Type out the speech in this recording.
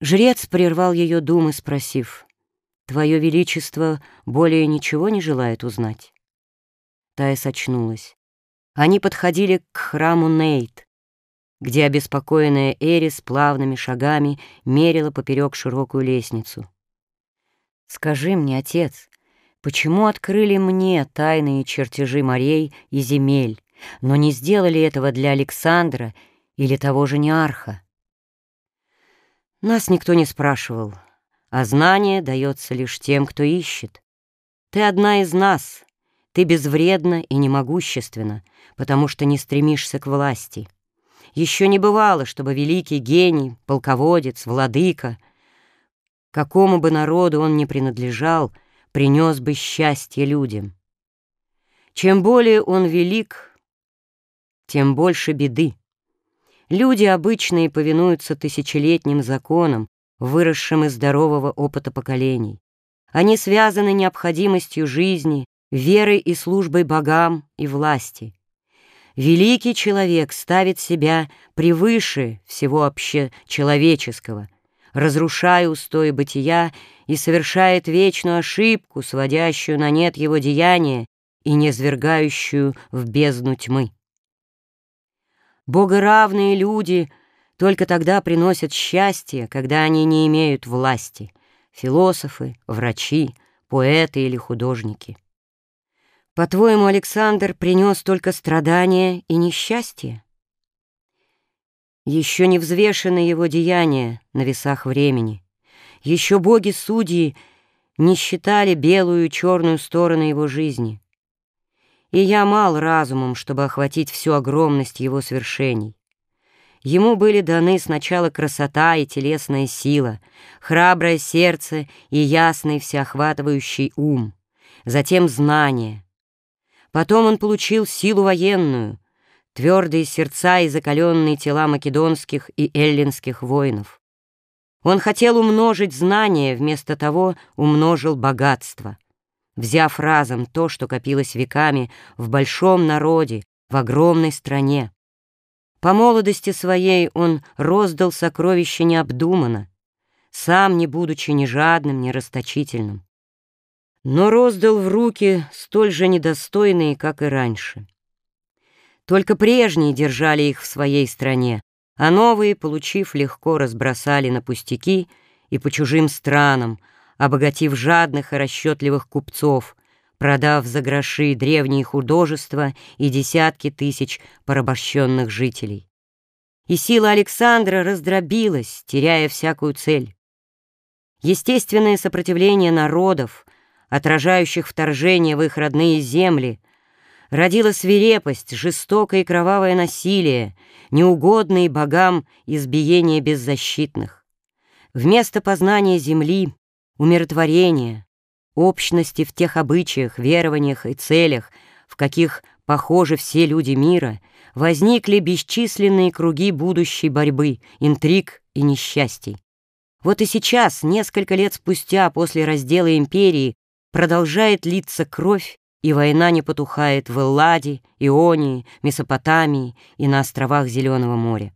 Жрец прервал ее думы, спросив, «Твое Величество более ничего не желает узнать?» Тая сочнулась. Они подходили к храму Нейт, где обеспокоенная Эрис плавными шагами мерила поперек широкую лестницу. «Скажи мне, отец, почему открыли мне тайные чертежи морей и земель, но не сделали этого для Александра или того же Неарха?» Нас никто не спрашивал, а знание дается лишь тем, кто ищет. Ты одна из нас, ты безвредна и немогущественна, потому что не стремишься к власти. Еще не бывало, чтобы великий гений, полководец, владыка, какому бы народу он ни принадлежал, принес бы счастье людям. Чем более он велик, тем больше беды. Люди обычные повинуются тысячелетним законам, выросшим из здорового опыта поколений. Они связаны необходимостью жизни, верой и службой богам и власти. Великий человек ставит себя превыше всего общечеловеческого, разрушая устои бытия и совершает вечную ошибку, сводящую на нет его деяния и низвергающую в бездну тьмы. Богоравные люди только тогда приносят счастье, когда они не имеют власти. Философы, врачи, поэты или художники. По-твоему, Александр принес только страдания и несчастье? Еще не взвешены его деяния на весах времени. Еще боги-судьи не считали белую и черную стороны его жизни и я мал разумом, чтобы охватить всю огромность его свершений. Ему были даны сначала красота и телесная сила, храброе сердце и ясный всеохватывающий ум, затем знание. Потом он получил силу военную, твердые сердца и закаленные тела македонских и эллинских воинов. Он хотел умножить знания, вместо того умножил богатство — взяв разом то, что копилось веками в большом народе, в огромной стране. По молодости своей он роздал сокровища необдуманно, сам не будучи ни жадным, ни расточительным, но роздал в руки столь же недостойные, как и раньше. Только прежние держали их в своей стране, а новые, получив, легко разбросали на пустяки и по чужим странам, обогатив жадных и расчетливых купцов, продав за гроши древние художества и десятки тысяч порабощенных жителей. И сила Александра раздробилась, теряя всякую цель. Естественное сопротивление народов, отражающих вторжение в их родные земли, родило свирепость, жестокое и кровавое насилие, неугодные богам избиение беззащитных. Вместо познания земли умиротворения, общности в тех обычаях, верованиях и целях, в каких похожи все люди мира, возникли бесчисленные круги будущей борьбы, интриг и несчастий. Вот и сейчас, несколько лет спустя после раздела империи, продолжает литься кровь, и война не потухает в Элладе, Ионии, Месопотамии и на островах Зеленого моря.